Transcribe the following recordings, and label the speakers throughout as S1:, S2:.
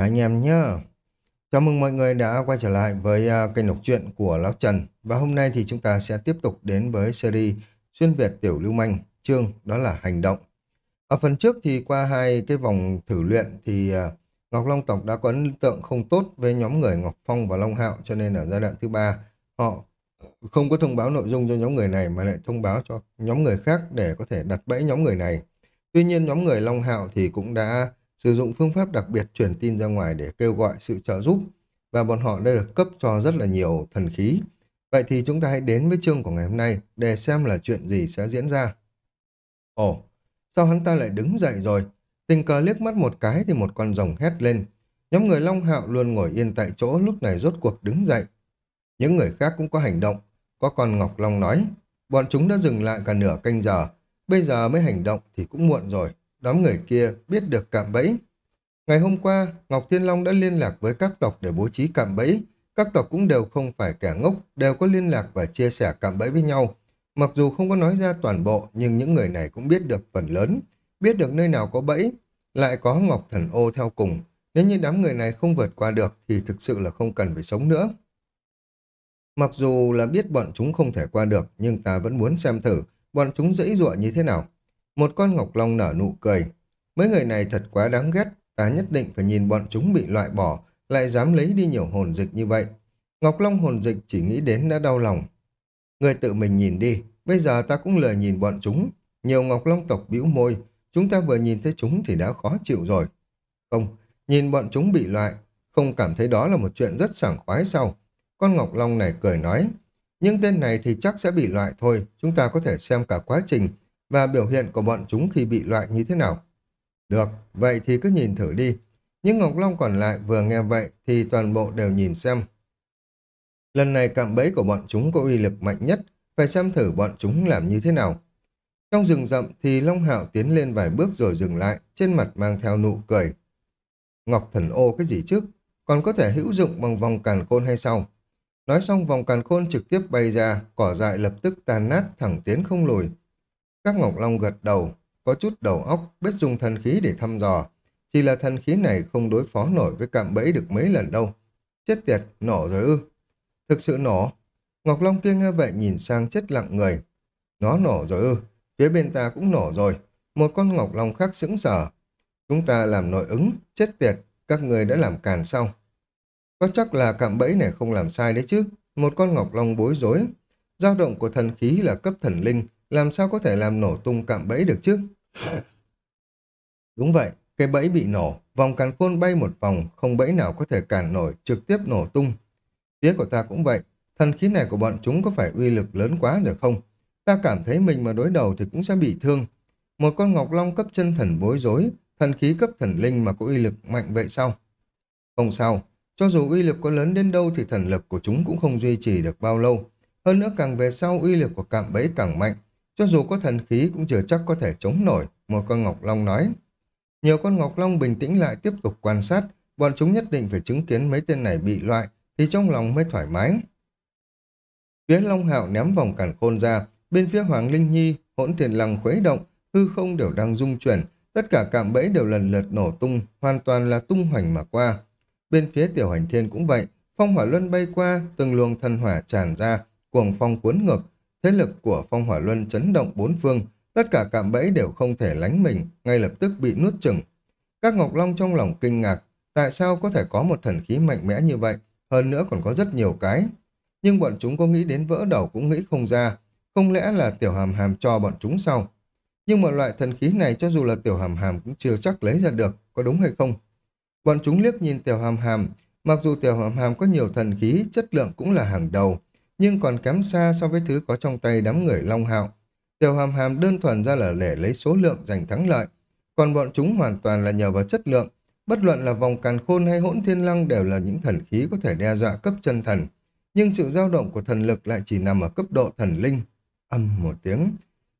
S1: Hai anh em nhé Chào mừng mọi người đã quay trở lại với à, kênh đọc truyện của Lão Trần. Và hôm nay thì chúng ta sẽ tiếp tục đến với series Xuyên Việt Tiểu Lưu Manh, chương đó là Hành Động. Ở phần trước thì qua hai cái vòng thử luyện thì à, Ngọc Long Tộc đã có ấn tượng không tốt với nhóm người Ngọc Phong và Long Hạo cho nên ở giai đoạn thứ ba họ không có thông báo nội dung cho nhóm người này mà lại thông báo cho nhóm người khác để có thể đặt bẫy nhóm người này. Tuy nhiên nhóm người Long Hạo thì cũng đã sử dụng phương pháp đặc biệt truyền tin ra ngoài để kêu gọi sự trợ giúp và bọn họ đã được cấp cho rất là nhiều thần khí. Vậy thì chúng ta hãy đến với chương của ngày hôm nay để xem là chuyện gì sẽ diễn ra. Ồ, sao hắn ta lại đứng dậy rồi? Tình cờ liếc mắt một cái thì một con rồng hét lên. Nhóm người Long Hạo luôn ngồi yên tại chỗ lúc này rốt cuộc đứng dậy. Những người khác cũng có hành động. Có con Ngọc Long nói, bọn chúng đã dừng lại cả nửa canh giờ. Bây giờ mới hành động thì cũng muộn rồi đám người kia biết được cạm bẫy. Ngày hôm qua, Ngọc Thiên Long đã liên lạc với các tộc để bố trí cạm bẫy. Các tộc cũng đều không phải kẻ ngốc, đều có liên lạc và chia sẻ cạm bẫy với nhau. Mặc dù không có nói ra toàn bộ, nhưng những người này cũng biết được phần lớn, biết được nơi nào có bẫy, lại có Ngọc Thần Ô theo cùng. Nếu như đám người này không vượt qua được thì thực sự là không cần phải sống nữa. Mặc dù là biết bọn chúng không thể qua được, nhưng ta vẫn muốn xem thử bọn chúng dãy dụa như thế nào. Một con ngọc long nở nụ cười. Mấy người này thật quá đáng ghét, ta nhất định phải nhìn bọn chúng bị loại bỏ, lại dám lấy đi nhiều hồn dịch như vậy. Ngọc Long hồn dịch chỉ nghĩ đến đã đau lòng. Người tự mình nhìn đi, bây giờ ta cũng lười nhìn bọn chúng. Nhiều Ngọc Long tộc bĩu môi, chúng ta vừa nhìn thấy chúng thì đã khó chịu rồi. Không, nhìn bọn chúng bị loại, không cảm thấy đó là một chuyện rất sảng khoái sao? Con Ngọc Long này cười nói, nhưng tên này thì chắc sẽ bị loại thôi, chúng ta có thể xem cả quá trình và biểu hiện của bọn chúng khi bị loại như thế nào. Được, vậy thì cứ nhìn thử đi. Nhưng Ngọc Long còn lại vừa nghe vậy thì toàn bộ đều nhìn xem. Lần này cạm bẫy của bọn chúng có uy lực mạnh nhất, phải xem thử bọn chúng làm như thế nào. Trong rừng rậm thì Long Hạo tiến lên vài bước rồi dừng lại, trên mặt mang theo nụ cười. Ngọc thần ô cái gì chứ? Còn có thể hữu dụng bằng vòng càn khôn hay sao? Nói xong vòng càn khôn trực tiếp bay ra, cỏ dại lập tức tan nát thẳng tiến không lùi. Các Ngọc Long gật đầu, có chút đầu óc, biết dùng thần khí để thăm dò. Chỉ là thần khí này không đối phó nổi với cạm bẫy được mấy lần đâu. Chết tiệt, nổ rồi ư. Thực sự nổ. Ngọc Long kia nghe vậy nhìn sang chết lặng người. Nó nổ rồi ư. Phía bên ta cũng nổ rồi. Một con Ngọc Long khác sững sờ. Chúng ta làm nội ứng, chết tiệt, các người đã làm càn xong. Có chắc là cạm bẫy này không làm sai đấy chứ. Một con Ngọc Long bối rối. dao động của thần khí là cấp thần linh, làm sao có thể làm nổ tung cạm bẫy được chứ? Đúng vậy, cái bẫy bị nổ, vòng càn khôn bay một vòng, không bẫy nào có thể cản nổi, trực tiếp nổ tung. Phía của ta cũng vậy, thần khí này của bọn chúng có phải uy lực lớn quá rồi không? Ta cảm thấy mình mà đối đầu thì cũng sẽ bị thương. Một con ngọc long cấp chân thần bối rối, thần khí cấp thần linh mà có uy lực mạnh vậy sao? Không sao, cho dù uy lực có lớn đến đâu thì thần lực của chúng cũng không duy trì được bao lâu. Hơn nữa càng về sau uy lực của cạm bẫy càng mạnh, cho dù có thần khí cũng chưa chắc có thể chống nổi, một con Ngọc Long nói. Nhiều con Ngọc Long bình tĩnh lại tiếp tục quan sát, bọn chúng nhất định phải chứng kiến mấy tên này bị loại, thì trong lòng mới thoải mái. Phía Long Hạo ném vòng cản khôn ra, bên phía Hoàng Linh Nhi, hỗn tiền lăng khuấy động, hư không đều đang rung chuyển, tất cả cạm bẫy đều lần lượt nổ tung, hoàn toàn là tung hoành mà qua. Bên phía tiểu hành thiên cũng vậy, phong hỏa luân bay qua, từng luồng thần hỏa tràn ra, cuồng phong cuốn ngược, Thế lực của phong hỏa luân chấn động bốn phương, tất cả cạm bẫy đều không thể lánh mình, ngay lập tức bị nuốt chửng Các Ngọc Long trong lòng kinh ngạc, tại sao có thể có một thần khí mạnh mẽ như vậy, hơn nữa còn có rất nhiều cái. Nhưng bọn chúng có nghĩ đến vỡ đầu cũng nghĩ không ra, không lẽ là tiểu hàm hàm cho bọn chúng sau Nhưng một loại thần khí này cho dù là tiểu hàm hàm cũng chưa chắc lấy ra được, có đúng hay không? Bọn chúng liếc nhìn tiểu hàm hàm, mặc dù tiểu hàm hàm có nhiều thần khí, chất lượng cũng là hàng đầu, nhưng còn kém xa so với thứ có trong tay đám người Long Hạo. Tiểu hàm hàm đơn thuần ra là để lấy số lượng giành thắng lợi, còn bọn chúng hoàn toàn là nhờ vào chất lượng. Bất luận là vòng càn khôn hay hỗn thiên lăng đều là những thần khí có thể đe dọa cấp chân thần, nhưng sự dao động của thần lực lại chỉ nằm ở cấp độ thần linh. Âm một tiếng,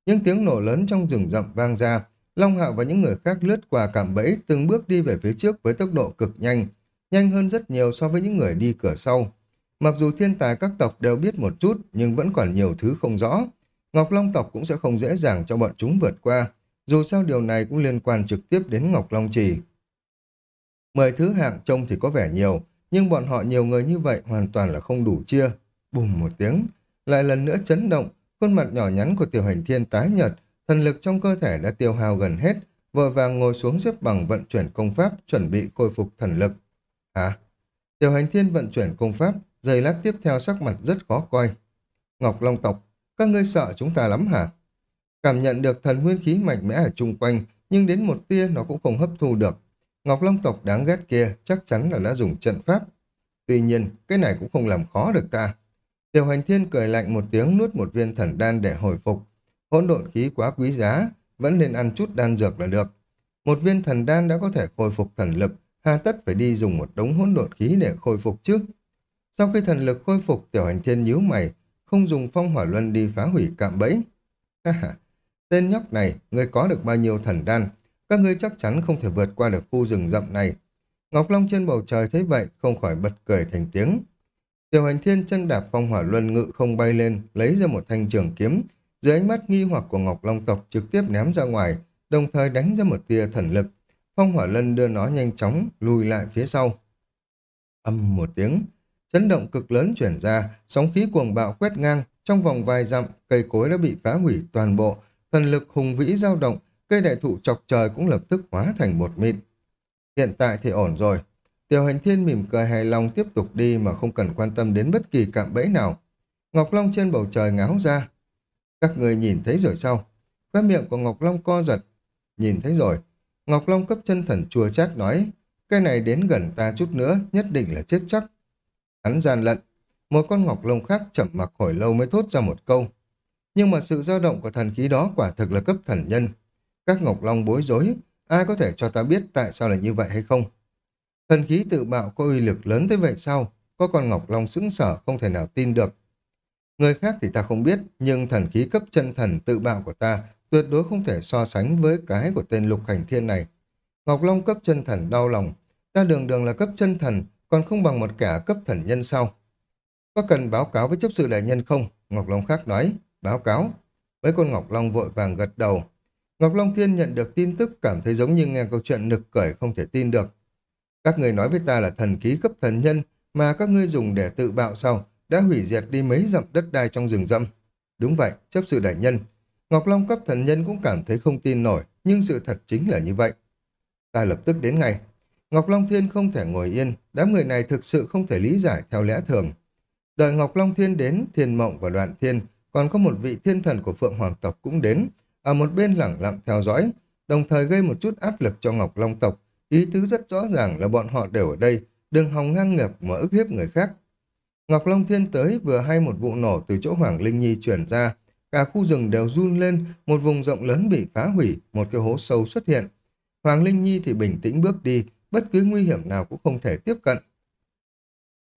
S1: những tiếng nổ lớn trong rừng rậm vang ra, Long Hạo và những người khác lướt qua cạm bẫy từng bước đi về phía trước với tốc độ cực nhanh, nhanh hơn rất nhiều so với những người đi cửa sau. Mặc dù thiên tài các tộc đều biết một chút, nhưng vẫn còn nhiều thứ không rõ. Ngọc Long tộc cũng sẽ không dễ dàng cho bọn chúng vượt qua, dù sao điều này cũng liên quan trực tiếp đến Ngọc Long Trì. Mười thứ hạng trông thì có vẻ nhiều, nhưng bọn họ nhiều người như vậy hoàn toàn là không đủ chia. Bùm một tiếng, lại lần nữa chấn động, khuôn mặt nhỏ nhắn của tiểu hành thiên tái nhợt, thần lực trong cơ thể đã tiêu hao gần hết, vội vàng ngồi xuống xếp bằng vận chuyển công pháp, chuẩn bị khôi phục thần lực. Hả? Tiểu hành thiên vận chuyển công pháp, giây lát tiếp theo sắc mặt rất khó coi. Ngọc Long tộc, các ngươi sợ chúng ta lắm hả? Cảm nhận được thần nguyên khí mạnh mẽ ở chung quanh, nhưng đến một tia nó cũng không hấp thu được. Ngọc Long tộc đáng ghét kia chắc chắn là đã dùng trận pháp. Tuy nhiên, cái này cũng không làm khó được ta. Tiểu hành thiên cười lạnh một tiếng nuốt một viên thần đan để hồi phục. Hỗn độn khí quá quý giá, vẫn nên ăn chút đan dược là được. Một viên thần đan đã có thể khôi phục thần lực, hà tất phải đi dùng một đống hỗn độn khí để khôi phục trước. Sau khi thần lực khôi phục, tiểu hành thiên nhíu mày, không dùng phong hỏa luân đi phá hủy cạm bẫy. tên nhóc này, người có được bao nhiêu thần đan, các ngươi chắc chắn không thể vượt qua được khu rừng rậm này. Ngọc Long trên bầu trời thấy vậy, không khỏi bật cười thành tiếng. Tiểu hành thiên chân đạp phong hỏa luân ngự không bay lên, lấy ra một thanh trường kiếm, dưới ánh mắt nghi hoặc của Ngọc Long tộc trực tiếp ném ra ngoài, đồng thời đánh ra một tia thần lực. Phong hỏa lân đưa nó nhanh chóng lùi lại phía sau. Âm một tiếng, chấn động cực lớn chuyển ra, sóng khí cuồng bạo quét ngang, trong vòng vài dặm, cây cối đã bị phá hủy toàn bộ, thần lực hùng vĩ dao động, cây đại thụ chọc trời cũng lập tức hóa thành bột mịn. Hiện tại thì ổn rồi. Tiểu hành thiên mỉm cười hài lòng tiếp tục đi mà không cần quan tâm đến bất kỳ cạm bẫy nào. Ngọc Long trên bầu trời ngáo ra. Các người nhìn thấy rồi sao? Khóe miệng của Ngọc Long co giật. Nhìn thấy rồi. Ngọc Long cấp chân thần chua chát nói. Cái này đến gần ta chút nữa, nhất định là chết chắc. Hắn gian lận. Một con Ngọc Long khác chậm mặc hồi lâu mới thốt ra một câu. Nhưng mà sự dao động của thần khí đó quả thực là cấp thần nhân. Các Ngọc Long bối rối, ai có thể cho ta biết tại sao là như vậy hay không? Thần khí tự bạo có uy lực lớn tới vậy sao? Có con Ngọc Long sững sở không thể nào tin được. Người khác thì ta không biết, nhưng thần khí cấp chân thần tự bạo của ta tuyệt đối không thể so sánh với cái của tên lục hành thiên này. Ngọc Long cấp chân thần đau lòng, ta đường đường là cấp chân thần, còn không bằng một kẻ cấp thần nhân sau. Có cần báo cáo với chấp sự đại nhân không? Ngọc Long khác nói, báo cáo. Mấy con Ngọc Long vội vàng gật đầu. Ngọc Long Thiên nhận được tin tức cảm thấy giống như nghe câu chuyện nực cởi không thể tin được. Các người nói với ta là thần ký cấp thần nhân mà các ngươi dùng để tự bạo sau đã hủy diệt đi mấy dặm đất đai trong rừng rậm. Đúng vậy, chấp sự đại nhân. Ngọc Long cấp thần nhân cũng cảm thấy không tin nổi, nhưng sự thật chính là như vậy. Ta lập tức đến ngay. Ngọc Long Thiên không thể ngồi yên, đám người này thực sự không thể lý giải theo lẽ thường. Đợi Ngọc Long Thiên đến, Thiên Mộng và Đoạn Thiên, còn có một vị thiên thần của Phượng Hoàng tộc cũng đến, ở một bên lẳng lặng theo dõi, đồng thời gây một chút áp lực cho Ngọc Long tộc. Ý tứ rất rõ ràng là bọn họ đều ở đây, đừng hòng ngang ngược mà ức hiếp người khác. Ngọc Long Thiên tới vừa hay một vụ nổ từ chỗ Hoàng Linh Nhi chuyển ra, cả khu rừng đều run lên, một vùng rộng lớn bị phá hủy, một cái hố sâu xuất hiện. Hoàng Linh Nhi thì bình tĩnh bước đi, bất cứ nguy hiểm nào cũng không thể tiếp cận.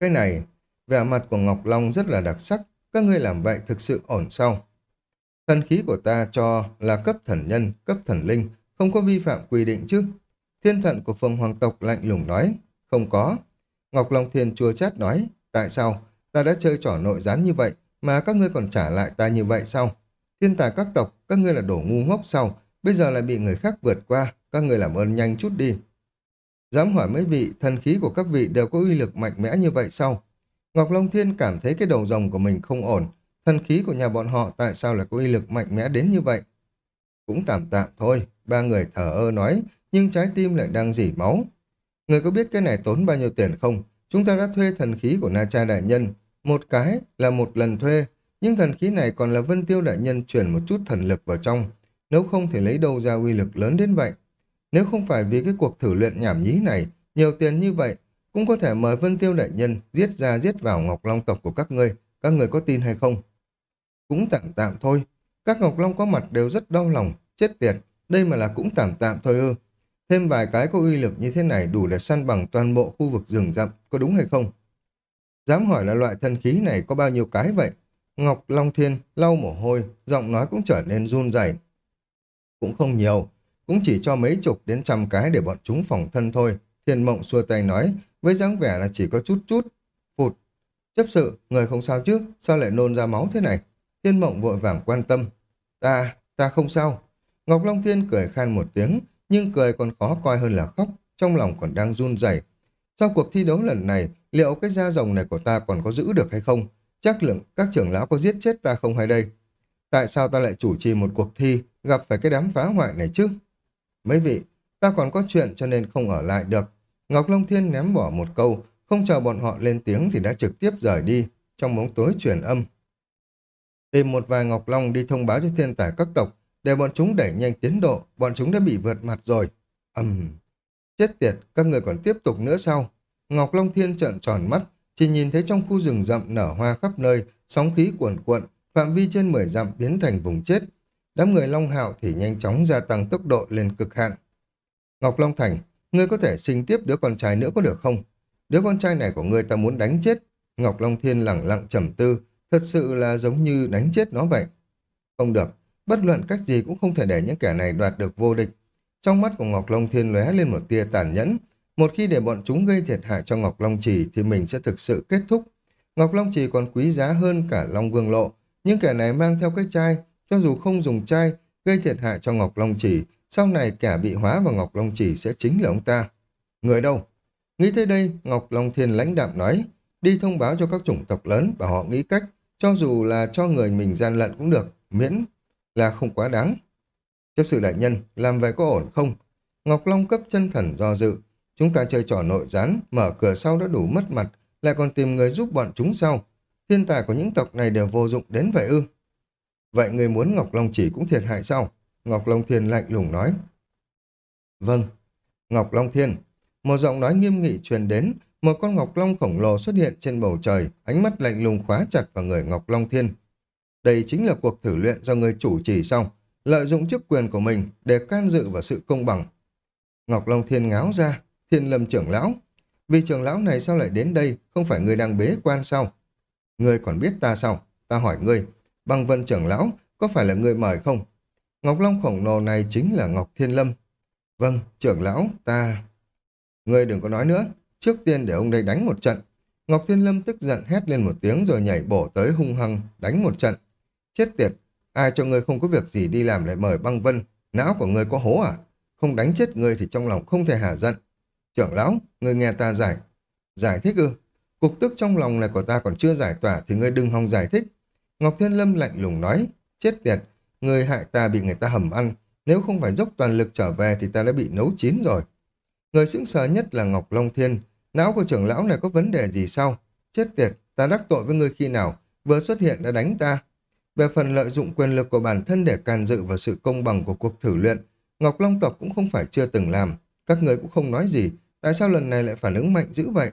S1: Cái này, vẻ mặt của Ngọc Long rất là đặc sắc, các ngươi làm vậy thực sự ổn sao? Thần khí của ta cho là cấp thần nhân, cấp thần linh, không có vi phạm quy định chứ. Thiên thận của phương hoàng tộc lạnh lùng nói, không có. Ngọc Long Thiên chua chát nói, tại sao? Ta đã chơi trò nội gián như vậy, mà các ngươi còn trả lại ta như vậy sao? Thiên tài các tộc, các ngươi là đổ ngu ngốc sao? Bây giờ lại bị người khác vượt qua, các ngươi làm ơn nhanh chút đi. Dám hỏi mấy vị, thần khí của các vị đều có uy lực mạnh mẽ như vậy sao? Ngọc Long Thiên cảm thấy cái đầu rồng của mình không ổn, Thần khí của nhà bọn họ tại sao lại có uy lực mạnh mẽ đến như vậy? Cũng tạm tạm thôi, ba người thở ơ nói, nhưng trái tim lại đang dỉ máu. Người có biết cái này tốn bao nhiêu tiền không? Chúng ta đã thuê thần khí của Na Cha Đại Nhân. Một cái là một lần thuê, nhưng thần khí này còn là Vân Tiêu Đại Nhân chuyển một chút thần lực vào trong. Nếu không thể lấy đâu ra uy lực lớn đến vậy? Nếu không phải vì cái cuộc thử luyện nhảm nhí này, nhiều tiền như vậy, cũng có thể mời Vân Tiêu Đại Nhân giết ra giết vào Ngọc Long tộc của các ngươi. Các người có tin hay không? Cũng tạm tạm thôi. Các Ngọc Long có mặt đều rất đau lòng. Chết tiệt, đây mà là cũng tạm tạm thôi ư. Thêm vài cái có uy lực như thế này đủ để săn bằng toàn bộ khu vực rừng rậm, có đúng hay không? Dám hỏi là loại thân khí này có bao nhiêu cái vậy? Ngọc Long Thiên lau mồ hôi, giọng nói cũng trở nên run rẩy. Cũng không nhiều, cũng chỉ cho mấy chục đến trăm cái để bọn chúng phòng thân thôi. Thiên Mộng xua tay nói, với dáng vẻ là chỉ có chút chút. Phụt, chấp sự, người không sao chứ, sao lại nôn ra máu thế này? Thiên mộng vội vàng quan tâm. Ta, ta không sao. Ngọc Long Thiên cười khan một tiếng, nhưng cười còn khó coi hơn là khóc. Trong trong lòng còn đang run rẩy. Sau cuộc thi đấu lần này, liệu cái da rồng này của ta còn có giữ được hay không? Chắc lượng các trưởng lão có giết chết ta không hay đây? Tại sao ta lại chủ trì một cuộc thi, gặp phải cái đám phá hoại này chứ? Mấy vị, ta còn có chuyện cho nên không ở lại được. Ngọc Long Thiên ném bỏ một câu, không chờ bọn họ lên tiếng thì đã trực tiếp rời đi, trong bóng tối truyền âm. Tìm một vài Ngọc Long đi thông báo cho thiên tài các tộc, để bọn chúng đẩy nhanh tiến độ, bọn chúng đã bị vượt mặt rồi. Ầm, uhm. chết tiệt, các người còn tiếp tục nữa sao? Ngọc Long Thiên trợn tròn mắt, chỉ nhìn thấy trong khu rừng rậm nở hoa khắp nơi, sóng khí cuồn cuộn, phạm vi trên 10 dặm biến thành vùng chết. Đám người Long Hạo thì nhanh chóng gia tăng tốc độ lên cực hạn. Ngọc Long Thành, ngươi có thể sinh tiếp đứa con trai nữa có được không? Đứa con trai này của ngươi ta muốn đánh chết. Ngọc Long Thiên lẳng lặng trầm tư, thật sự là giống như đánh chết nó vậy. Không được, bất luận cách gì cũng không thể để những kẻ này đoạt được vô địch. Trong mắt của Ngọc Long Thiên lóe lên một tia tàn nhẫn, một khi để bọn chúng gây thiệt hại cho Ngọc Long Trì thì mình sẽ thực sự kết thúc. Ngọc Long Trì còn quý giá hơn cả Long Vương Lộ, nhưng kẻ này mang theo cái chai, cho dù không dùng chai, gây thiệt hại cho Ngọc Long chỉ, sau này kẻ bị hóa vào Ngọc Long chỉ sẽ chính là ông ta. Người đâu? Nghĩ tới đây, Ngọc Long Thiên lãnh đạm nói, đi thông báo cho các chủng tộc lớn và họ nghĩ cách, cho dù là cho người mình gian lận cũng được, miễn là không quá đáng. Chấp sự đại nhân, làm vậy có ổn không? Ngọc Long cấp chân thần do dự. Chúng ta chơi trò nội gián, mở cửa sau đã đủ mất mặt, lại còn tìm người giúp bọn chúng sau. Thiên tài của những tộc này đều vô dụng đến vậy ư. Vậy người muốn Ngọc Long chỉ cũng thiệt hại sao? Ngọc Long Thiên lạnh lùng nói. Vâng. Ngọc Long Thiên. Một giọng nói nghiêm nghị truyền đến, một con Ngọc Long khổng lồ xuất hiện trên bầu trời, ánh mắt lạnh lùng khóa chặt vào người Ngọc Long Thiên. Đây chính là cuộc thử luyện do người chủ trì xong, lợi dụng chức quyền của mình để can dự vào sự công bằng. Ngọc Long Thiên ngáo ra, Thiên Lâm trưởng lão. Vì trưởng lão này sao lại đến đây, không phải người đang bế quan sao? Ngươi còn biết ta sao? Ta hỏi ngươi, băng vân trưởng lão, có phải là người mời không? Ngọc Long khổng lồ này chính là Ngọc Thiên Lâm. Vâng, trưởng lão, ta... Ngươi đừng có nói nữa, trước tiên để ông đây đánh một trận. Ngọc Thiên Lâm tức giận hét lên một tiếng rồi nhảy bổ tới hung hăng, đánh một trận. Chết tiệt, ai cho ngươi không có việc gì đi làm lại mời băng vân, não của ngươi có hố à? Không đánh chết ngươi thì trong lòng không thể hả giận. Trưởng lão, ngươi nghe ta giải. Giải thích ư? Cục tức trong lòng này của ta còn chưa giải tỏa thì ngươi đừng hòng giải thích. Ngọc Thiên Lâm lạnh lùng nói, chết tiệt, người hại ta bị người ta hầm ăn, nếu không phải dốc toàn lực trở về thì ta đã bị nấu chín rồi. Người sững sờ nhất là Ngọc Long Thiên, não của trưởng lão này có vấn đề gì sao? Chết tiệt, ta đắc tội với ngươi khi nào, vừa xuất hiện đã đánh ta. Về phần lợi dụng quyền lực của bản thân để can dự vào sự công bằng của cuộc thử luyện, Ngọc Long tộc cũng không phải chưa từng làm, các người cũng không nói gì, tại sao lần này lại phản ứng mạnh dữ vậy?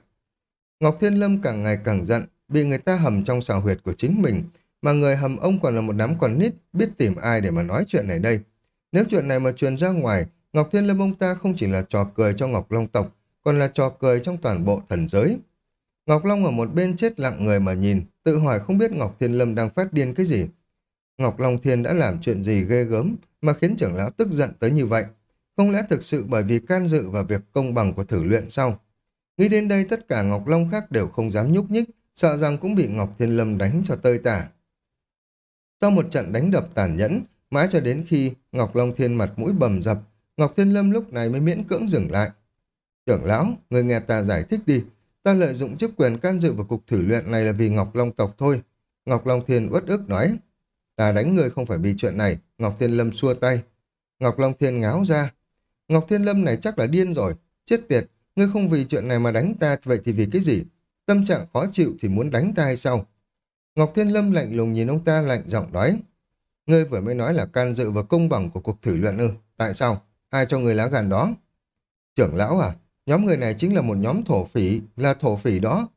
S1: Ngọc Thiên Lâm càng ngày càng giận, bị người ta hầm trong xào huyệt của chính mình, mà người hầm ông còn là một đám con nít, biết tìm ai để mà nói chuyện này đây. Nếu chuyện này mà truyền ra ngoài, Ngọc Thiên Lâm ông ta không chỉ là trò cười cho Ngọc Long tộc, còn là trò cười trong toàn bộ thần giới. Ngọc Long ở một bên chết lặng người mà nhìn, tự hỏi không biết Ngọc Thiên Lâm đang phát điên cái gì. Ngọc Long Thiên đã làm chuyện gì ghê gớm mà khiến trưởng lão tức giận tới như vậy. Không lẽ thực sự bởi vì can dự vào việc công bằng của thử luyện sau? Nghĩ đến đây tất cả Ngọc Long khác đều không dám nhúc nhích, sợ rằng cũng bị Ngọc Thiên Lâm đánh cho tơi tả. Sau một trận đánh đập tàn nhẫn, mãi cho đến khi Ngọc Long Thiên mặt mũi bầm dập, Ngọc Thiên Lâm lúc này mới miễn cưỡng dừng lại. Trưởng lão, người nghe ta giải thích đi, ta lợi dụng chức quyền can dự vào cuộc thử luyện này là vì Ngọc Long tộc thôi. Ngọc Long Thiên uất ức nói, ta đánh người không phải vì chuyện này, Ngọc Thiên Lâm xua tay. Ngọc Long Thiên ngáo ra, Ngọc Thiên Lâm này chắc là điên rồi, chết tiệt, ngươi không vì chuyện này mà đánh ta, vậy thì vì cái gì? Tâm trạng khó chịu thì muốn đánh ta hay sao? Ngọc Thiên Lâm lạnh lùng nhìn ông ta lạnh giọng nói, ngươi vừa mới nói là can dự vào công bằng của cuộc thử luận ư, tại sao? Ai cho người lá gan đó? Trưởng lão à, nhóm người này chính là một nhóm thổ phỉ, là thổ phỉ đó.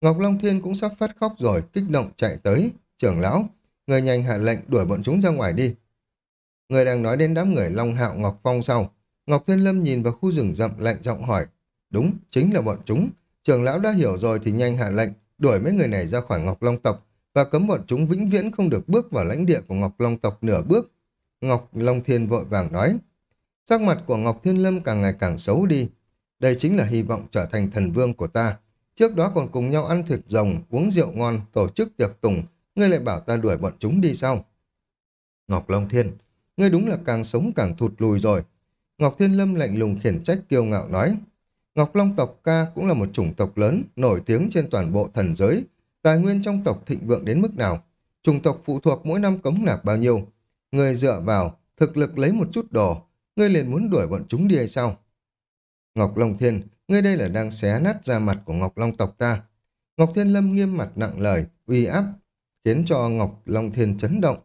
S1: Ngọc Long Thiên cũng sắp phát khóc rồi, kích động chạy tới. Trưởng lão, người nhanh hạ lệnh đuổi bọn chúng ra ngoài đi. Người đang nói đến đám người Long Hạo Ngọc Phong sau. Ngọc Thiên Lâm nhìn vào khu rừng rậm lạnh giọng hỏi. Đúng, chính là bọn chúng. Trưởng lão đã hiểu rồi thì nhanh hạ lệnh, đuổi mấy người này ra khỏi Ngọc Long tộc và cấm bọn chúng vĩnh viễn không được bước vào lãnh địa của Ngọc Long tộc nửa bước. Ngọc Long Thiên vội vàng nói. Sắc mặt của Ngọc Thiên Lâm càng ngày càng xấu đi. Đây chính là hy vọng trở thành thần vương của ta. Trước đó còn cùng nhau ăn thịt rồng, uống rượu ngon, tổ chức tiệc tùng. Ngươi lại bảo ta đuổi bọn chúng đi sao? Ngọc Long Thiên, ngươi đúng là càng sống càng thụt lùi rồi. Ngọc Thiên Lâm lạnh lùng khiển trách kiêu ngạo nói. Ngọc Long tộc ca cũng là một chủng tộc lớn, nổi tiếng trên toàn bộ thần giới. Tài nguyên trong tộc thịnh vượng đến mức nào? Chủng tộc phụ thuộc mỗi năm cống nạp bao nhiêu? Người dựa vào, thực lực lấy một chút đồ, ngươi liền muốn đuổi bọn chúng đi hay sao? Ngọc Long Thiên, ngươi đây là đang xé nát da mặt của Ngọc Long tộc ta. Ngọc Thiên Lâm nghiêm mặt nặng lời, uy áp, khiến cho Ngọc Long Thiên chấn động.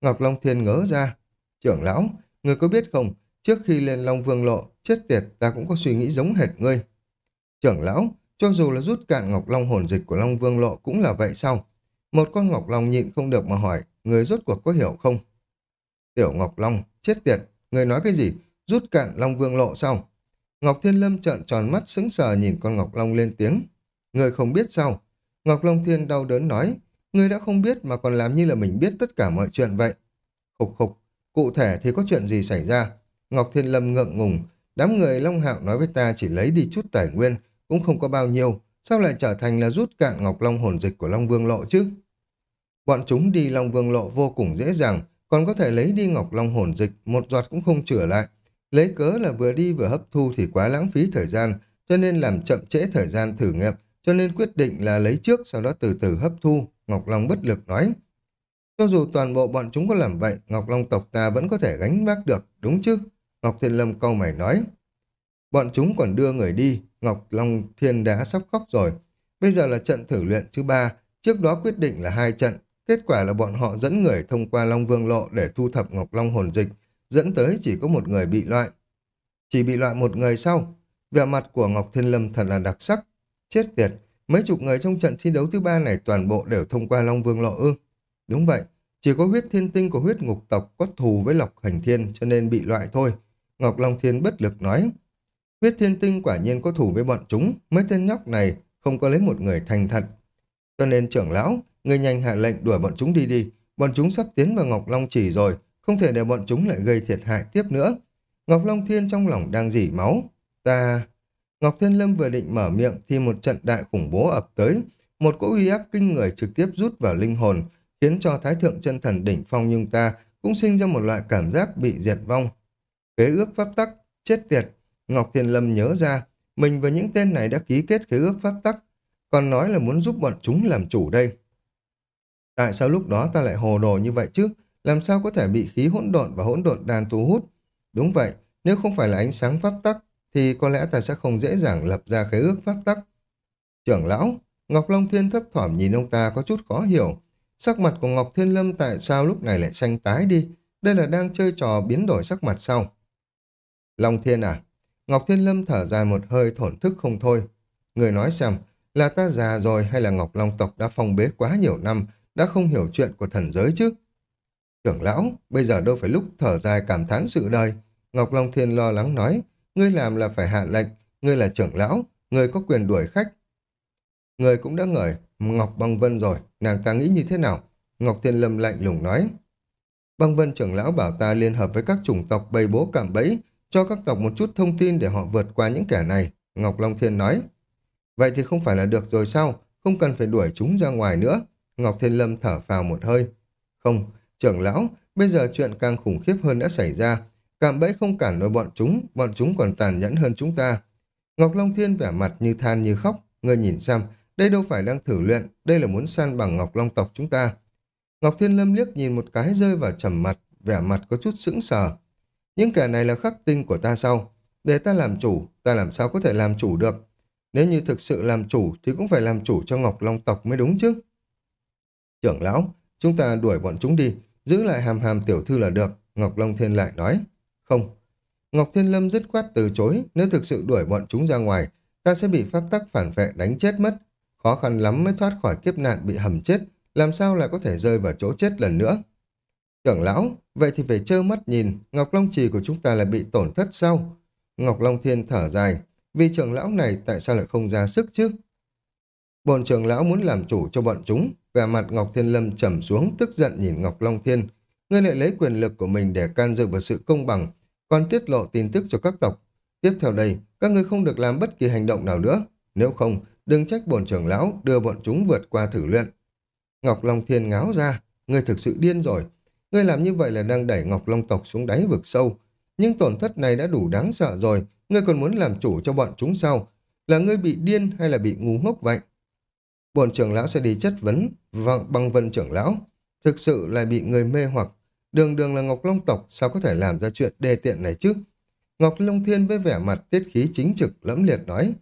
S1: Ngọc Long Thiên ngớ ra, trưởng lão, ngươi có biết không, trước khi lên Long Vương Lộ, chết tiệt ta cũng có suy nghĩ giống hệt ngươi. Trưởng lão, cho dù là rút cạn Ngọc Long hồn dịch của Long Vương Lộ cũng là vậy sao? Một con Ngọc Long nhịn không được mà hỏi, người rốt cuộc có hiểu không? Tiểu Ngọc Long, chết tiệt, người nói cái gì? Rút cạn Long Vương Lộ sao? Ngọc Thiên Lâm trợn tròn mắt sững sờ nhìn con Ngọc Long lên tiếng. Người không biết sao? Ngọc Long Thiên đau đớn nói, người đã không biết mà còn làm như là mình biết tất cả mọi chuyện vậy. Khục khục, cụ thể thì có chuyện gì xảy ra? Ngọc Thiên Lâm ngượng ngùng, đám người Long Hạo nói với ta chỉ lấy đi chút tài nguyên, cũng không có bao nhiêu, sao lại trở thành là rút cạn Ngọc Long hồn dịch của Long Vương Lộ chứ? Bọn chúng đi Long Vương Lộ vô cùng dễ dàng, còn có thể lấy đi Ngọc Long hồn dịch, một giọt cũng không trở lại. Lấy cớ là vừa đi vừa hấp thu thì quá lãng phí thời gian, cho nên làm chậm trễ thời gian thử nghiệm, cho nên quyết định là lấy trước sau đó từ từ hấp thu, Ngọc Long bất lực nói. Cho dù toàn bộ bọn chúng có làm vậy, Ngọc Long tộc ta vẫn có thể gánh vác được, đúng chứ? Ngọc Thiên Lâm câu mày nói. Bọn chúng còn đưa người đi, Ngọc Long Thiên đã sắp khóc rồi. Bây giờ là trận thử luyện thứ ba, trước đó quyết định là hai trận. Kết quả là bọn họ dẫn người thông qua Long Vương Lộ để thu thập Ngọc Long hồn dịch, dẫn tới chỉ có một người bị loại. Chỉ bị loại một người sau. Vẻ mặt của Ngọc Thiên Lâm thật là đặc sắc. Chết tiệt, mấy chục người trong trận thi đấu thứ ba này toàn bộ đều thông qua Long Vương Lộ ư. Đúng vậy, chỉ có huyết thiên tinh của huyết ngục tộc có thù với Lộc Hành Thiên cho nên bị loại thôi. Ngọc Long Thiên bất lực nói. Huyết thiên tinh quả nhiên có thù với bọn chúng, mấy tên nhóc này không có lấy một người thành thật. Cho nên trưởng lão, người nhanh hạ lệnh đuổi bọn chúng đi đi, bọn chúng sắp tiến vào Ngọc Long chỉ rồi, không thể để bọn chúng lại gây thiệt hại tiếp nữa. Ngọc Long Thiên trong lòng đang dỉ máu. Ta... Ngọc Thiên Lâm vừa định mở miệng thì một trận đại khủng bố ập tới. Một cỗ uy áp kinh người trực tiếp rút vào linh hồn, khiến cho Thái Thượng chân Thần đỉnh phong nhưng ta cũng sinh ra một loại cảm giác bị diệt vong. kế ước pháp tắc, chết tiệt. Ngọc Thiên Lâm nhớ ra, mình và những tên này đã ký kết khế ước pháp tắc, còn nói là muốn giúp bọn chúng làm chủ đây. Tại sao lúc đó ta lại hồ đồ như vậy chứ? Làm sao có thể bị khí hỗn độn và hỗn độn đàn thu hút? Đúng vậy, nếu không phải là ánh sáng pháp tắc, thì có lẽ ta sẽ không dễ dàng lập ra khế ước pháp tắc. Trưởng lão, Ngọc Long Thiên thấp thỏm nhìn ông ta có chút khó hiểu. Sắc mặt của Ngọc Thiên Lâm tại sao lúc này lại xanh tái đi? Đây là đang chơi trò biến đổi sắc mặt sao? Long Thiên à? Ngọc Thiên Lâm thở dài một hơi thổn thức không thôi. Người nói xem, là ta già rồi hay là Ngọc Long tộc đã phong bế quá nhiều năm, đã không hiểu chuyện của thần giới chứ? Trưởng lão, bây giờ đâu phải lúc thở dài cảm thán sự đời. Ngọc Long Thiên lo lắng nói, ngươi làm là phải hạ lệnh, ngươi là trưởng lão, ngươi có quyền đuổi khách. Người cũng đã ngợi Ngọc Băng Vân rồi, nàng ta nghĩ như thế nào? Ngọc Thiên Lâm lạnh lùng nói. Băng Vân trưởng lão bảo ta liên hợp với các chủng tộc bày bố cảm bẫy, cho các tộc một chút thông tin để họ vượt qua những kẻ này, Ngọc Long Thiên nói. Vậy thì không phải là được rồi sao? Không cần phải đuổi chúng ra ngoài nữa. Ngọc Thiên Lâm thở phào một hơi. Không, trưởng lão, bây giờ chuyện càng khủng khiếp hơn đã xảy ra. Cạm bẫy không cản nổi bọn chúng, bọn chúng còn tàn nhẫn hơn chúng ta. Ngọc Long Thiên vẻ mặt như than như khóc. Ngươi nhìn xem, đây đâu phải đang thử luyện, đây là muốn san bằng Ngọc Long tộc chúng ta. Ngọc Thiên Lâm liếc nhìn một cái rơi vào trầm mặt, vẻ mặt có chút sững sờ. Những kẻ này là khắc tinh của ta sau Để ta làm chủ, ta làm sao có thể làm chủ được? Nếu như thực sự làm chủ thì cũng phải làm chủ cho Ngọc Long tộc mới đúng chứ. Trưởng lão, chúng ta đuổi bọn chúng đi, giữ lại hàm hàm tiểu thư là được, Ngọc Long Thiên lại nói. Không. Ngọc Thiên Lâm dứt khoát từ chối, nếu thực sự đuổi bọn chúng ra ngoài, ta sẽ bị pháp tắc phản vệ đánh chết mất. Khó khăn lắm mới thoát khỏi kiếp nạn bị hầm chết, làm sao lại có thể rơi vào chỗ chết lần nữa. Trưởng lão, vậy thì phải trơ mắt nhìn, Ngọc Long Trì của chúng ta là bị tổn thất sao? Ngọc Long Thiên thở dài, vì trưởng lão này tại sao lại không ra sức chứ? Bọn trưởng lão muốn làm chủ cho bọn chúng, vẻ mặt Ngọc Thiên Lâm trầm xuống tức giận nhìn Ngọc Long Thiên. Ngươi lại lấy quyền lực của mình để can dự vào sự công bằng, còn tiết lộ tin tức cho các tộc. Tiếp theo đây, các ngươi không được làm bất kỳ hành động nào nữa. Nếu không, đừng trách bổn trưởng lão đưa bọn chúng vượt qua thử luyện. Ngọc Long Thiên ngáo ra, ngươi thực sự điên rồi. Ngươi làm như vậy là đang đẩy Ngọc Long tộc xuống đáy vực sâu. Nhưng tổn thất này đã đủ đáng sợ rồi, ngươi còn muốn làm chủ cho bọn chúng sao? Là ngươi bị điên hay là bị ngu ngốc vậy? Bồn trưởng lão sẽ đi chất vấn vâng, bằng vân trưởng lão. Thực sự lại bị người mê hoặc. Đường đường là Ngọc Long tộc, sao có thể làm ra chuyện đề tiện này chứ? Ngọc Long Thiên với vẻ mặt tiết khí chính trực lẫm liệt nói,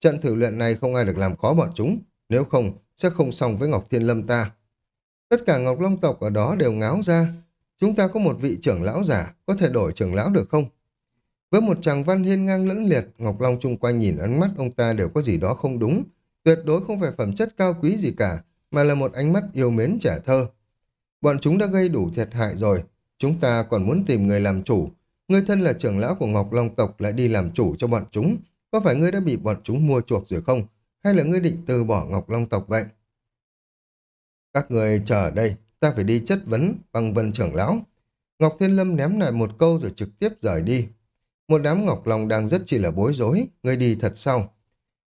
S1: trận thử luyện này không ai được làm khó bọn chúng, nếu không sẽ không xong với Ngọc Thiên Lâm ta. Tất cả Ngọc Long tộc ở đó đều ngáo ra, chúng ta có một vị trưởng lão giả, có thể đổi trưởng lão được không? Với một chàng văn hiên ngang lẫn liệt, Ngọc Long chung quanh nhìn ánh mắt ông ta đều có gì đó không đúng, tuyệt đối không phải phẩm chất cao quý gì cả, mà là một ánh mắt yêu mến trẻ thơ. Bọn chúng đã gây đủ thiệt hại rồi, chúng ta còn muốn tìm người làm chủ, Ngươi thân là trưởng lão của Ngọc Long tộc lại đi làm chủ cho bọn chúng. Có phải ngươi đã bị bọn chúng mua chuộc rồi không? Hay là ngươi định từ bỏ Ngọc Long tộc vậy? Các người chờ đây, ta phải đi chất vấn bằng vân trưởng lão. Ngọc Thiên Lâm ném lại một câu rồi trực tiếp rời đi. Một đám Ngọc Long đang rất chỉ là bối rối, người đi thật sao?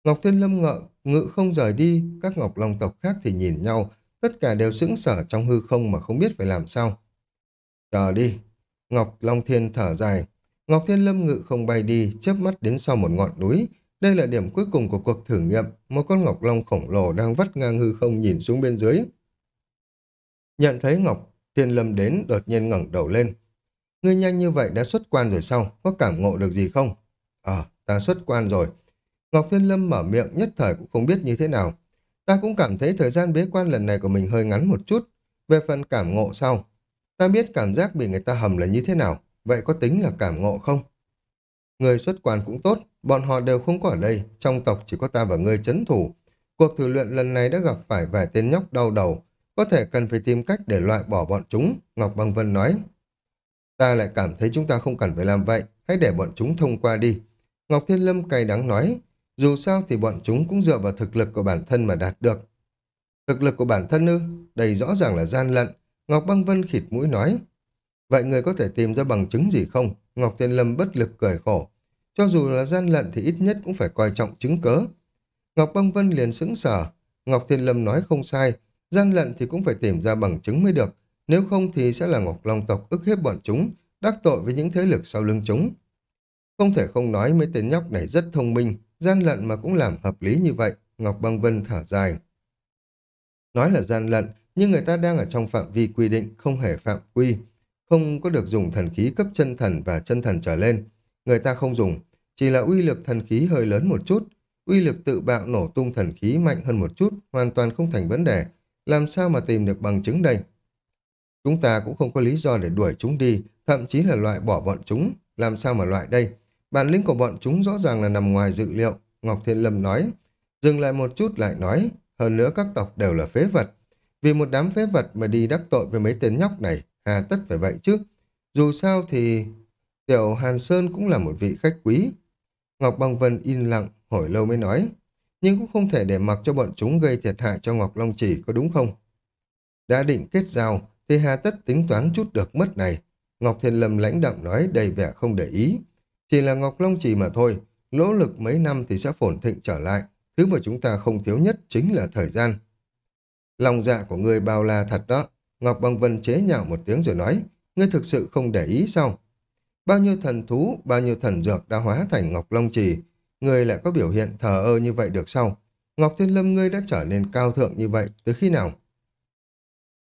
S1: Ngọc Thiên Lâm ngợ, ngự không rời đi, các Ngọc Long tộc khác thì nhìn nhau, tất cả đều sững sở trong hư không mà không biết phải làm sao. Chờ đi, Ngọc Long Thiên thở dài. Ngọc Thiên Lâm ngự không bay đi, chớp mắt đến sau một ngọn núi. Đây là điểm cuối cùng của cuộc thử nghiệm. Một con Ngọc Long khổng lồ đang vắt ngang hư không nhìn xuống bên dưới. Nhận thấy Ngọc Thiên Lâm đến, đột nhiên ngẩng đầu lên. Ngươi nhanh như vậy đã xuất quan rồi sao? Có cảm ngộ được gì không? Ờ, ta xuất quan rồi. Ngọc Thiên Lâm mở miệng nhất thời cũng không biết như thế nào. Ta cũng cảm thấy thời gian bế quan lần này của mình hơi ngắn một chút. Về phần cảm ngộ sau, Ta biết cảm giác bị người ta hầm là như thế nào, vậy có tính là cảm ngộ không? Người xuất quan cũng tốt, bọn họ đều không có ở đây, trong tộc chỉ có ta và ngươi chấn thủ. Cuộc thử luyện lần này đã gặp phải vài tên nhóc đau đầu, có thể cần phải tìm cách để loại bỏ bọn chúng, Ngọc Băng Vân nói. Ta lại cảm thấy chúng ta không cần phải làm vậy, hãy để bọn chúng thông qua đi. Ngọc Thiên Lâm cay đắng nói, dù sao thì bọn chúng cũng dựa vào thực lực của bản thân mà đạt được. Thực lực của bản thân ư, đây rõ ràng là gian lận, Ngọc Băng Vân khịt mũi nói. Vậy người có thể tìm ra bằng chứng gì không? Ngọc Thiên Lâm bất lực cười khổ. Cho dù là gian lận thì ít nhất cũng phải coi trọng chứng cớ. Ngọc Băng Vân liền sững sờ. Ngọc Thiên Lâm nói không sai. Gian lận thì cũng phải tìm ra bằng chứng mới được. Nếu không thì sẽ là Ngọc Long tộc ức hiếp bọn chúng, đắc tội với những thế lực sau lưng chúng. Không thể không nói mấy tên nhóc này rất thông minh, gian lận mà cũng làm hợp lý như vậy. Ngọc Băng Vân thở dài. Nói là gian lận, nhưng người ta đang ở trong phạm vi quy định, không hề phạm quy, không có được dùng thần khí cấp chân thần và chân thần trở lên. Người ta không dùng, chỉ là uy lực thần khí hơi lớn một chút, uy lực tự bạo nổ tung thần khí mạnh hơn một chút, hoàn toàn không thành vấn đề. Làm sao mà tìm được bằng chứng đây? Chúng ta cũng không có lý do để đuổi chúng đi, thậm chí là loại bỏ bọn chúng. Làm sao mà loại đây? Bản lĩnh của bọn chúng rõ ràng là nằm ngoài dự liệu, Ngọc Thiên Lâm nói. Dừng lại một chút lại nói, hơn nữa các tộc đều là phế vật, vì một đám phế vật mà đi đắc tội với mấy tên nhóc này, hà tất phải vậy chứ. Dù sao thì Tiểu Hàn Sơn cũng là một vị khách quý. Ngọc Băng Vân in lặng, hồi lâu mới nói. Nhưng cũng không thể để mặc cho bọn chúng gây thiệt hại cho Ngọc Long Chỉ, có đúng không? Đã định kết giao, thì hà tất tính toán chút được mất này. Ngọc Thiên Lâm lãnh đạm nói đầy vẻ không để ý. Chỉ là Ngọc Long Chỉ mà thôi, nỗ lực mấy năm thì sẽ phồn thịnh trở lại. Thứ mà chúng ta không thiếu nhất chính là thời gian. Lòng dạ của ngươi bao la thật đó. Ngọc Băng Vân chế nhạo một tiếng rồi nói, ngươi thực sự không để ý sao? Bao nhiêu thần thú, bao nhiêu thần dược đã hóa thành Ngọc Long Trì, ngươi lại có biểu hiện thờ ơ như vậy được sao? Ngọc Thiên Lâm ngươi đã trở nên cao thượng như vậy từ khi nào?